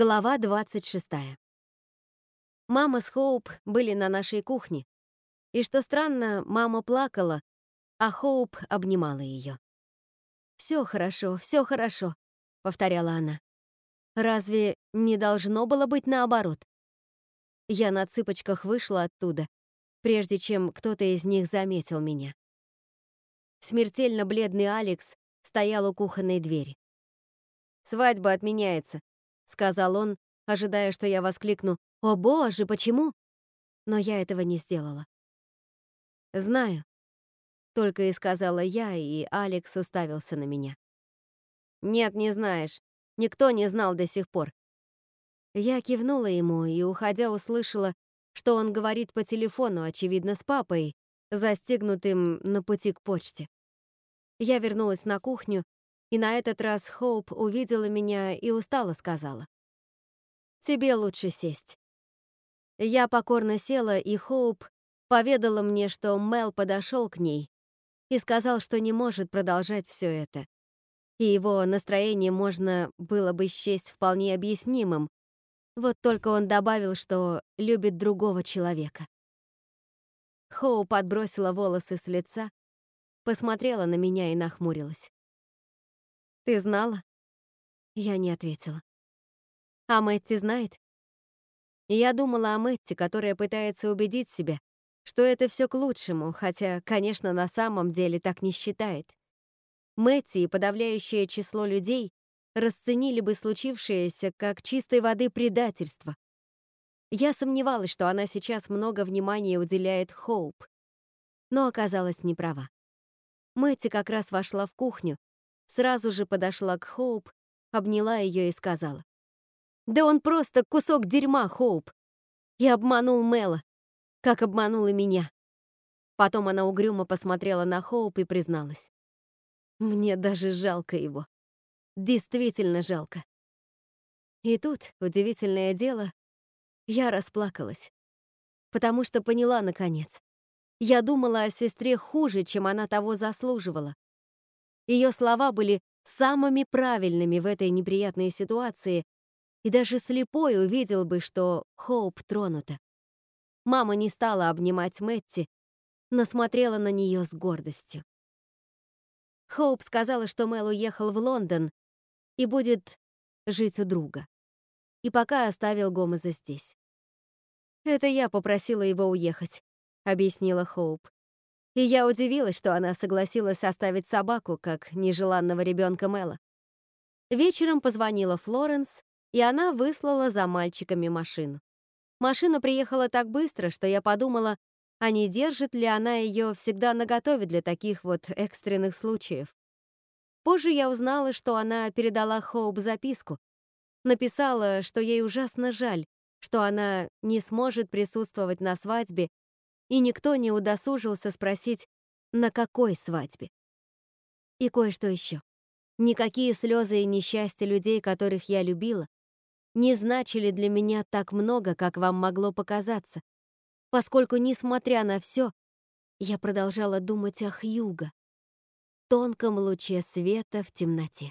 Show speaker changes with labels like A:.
A: Глава 26. Мама с Хоуп были на нашей кухне, и, что странно, мама плакала, а Хоуп обнимала ее. «Все хорошо, все хорошо», — повторяла она. «Разве не должно было быть наоборот?» Я на цыпочках вышла оттуда, прежде чем кто-то из них заметил меня. Смертельно бледный Алекс стоял у кухонной двери. «Свадьба отменяется», — сказал он, ожидая, что я воскликну «О боже, почему?» Но я этого не сделала. «Знаю», — только и сказала я, и Алекс уставился на меня. «Нет, не знаешь. Никто не знал до сих пор». Я кивнула ему и, уходя, услышала, что он говорит по телефону, очевидно, с папой, застигнутым на пути к почте. Я вернулась на кухню и на этот раз Хоуп увидела меня и устало сказала. «Тебе лучше сесть». Я покорно села, и Хоуп поведала мне, что Мел подошел к ней и сказал, что не может продолжать все это. И его настроение можно было бы счесть вполне объяснимым, вот только он добавил, что любит другого человека. Хоуп отбросила волосы с лица, посмотрела на меня и нахмурилась. Ты знала? Я не ответила. А Мэтти знает? Я думала о Мэтти, которая пытается убедить себя, что это все к лучшему, хотя, конечно, на самом деле так не считает. Мэтти и подавляющее число людей расценили бы случившееся как чистой воды предательство. Я сомневалась, что она сейчас много внимания уделяет Хоуп, но оказалась неправа. Мэтти как раз вошла в кухню, Сразу же подошла к Хоуп, обняла ее и сказала. «Да он просто кусок дерьма, Хоуп!» И обманул Мэла, как обманул и меня. Потом она угрюмо посмотрела на Хоуп и призналась. «Мне даже жалко его. Действительно жалко». И тут, удивительное дело, я расплакалась, потому что поняла, наконец. Я думала о сестре хуже, чем она того заслуживала. Ее слова были самыми правильными в этой неприятной ситуации, и даже слепой увидел бы, что Хоуп тронута. Мама не стала обнимать Мэтти, но смотрела на нее с гордостью. Хоуп сказала, что Мэл уехал в Лондон и будет жить у друга. И пока оставил Гомеза здесь. «Это я попросила его уехать», — объяснила Хоуп. И я удивилась, что она согласилась оставить собаку, как нежеланного ребенка Мэла. Вечером позвонила Флоренс, и она выслала за мальчиками машину. Машина приехала так быстро, что я подумала, а не держит ли она ее всегда наготове для таких вот экстренных случаев. Позже я узнала, что она передала Хоуп записку. Написала, что ей ужасно жаль, что она не сможет присутствовать на свадьбе и никто не удосужился спросить, на какой свадьбе. И кое-что еще. Никакие слезы и несчастья людей, которых я любила, не значили для меня так много, как вам могло показаться, поскольку, несмотря на все, я продолжала думать о Хьюго, тонком луче света в темноте.